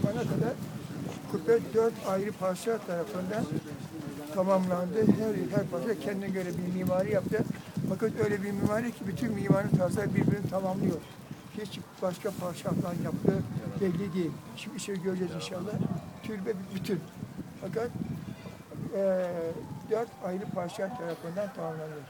kadar kubbe dört ayrı parça tarafından tamamlandı. Her, her parça kendine göre bir mimari yaptı. Fakat öyle bir mimari ki bütün mimari tarzlar birbirini tamamlıyor. Hiç başka parça falan yaptığı belli değil. Şimdi içeri göreceğiz inşallah. Türbe bir bütün. Fakat eee dört ayrı parça tarafından tamamlanıyor.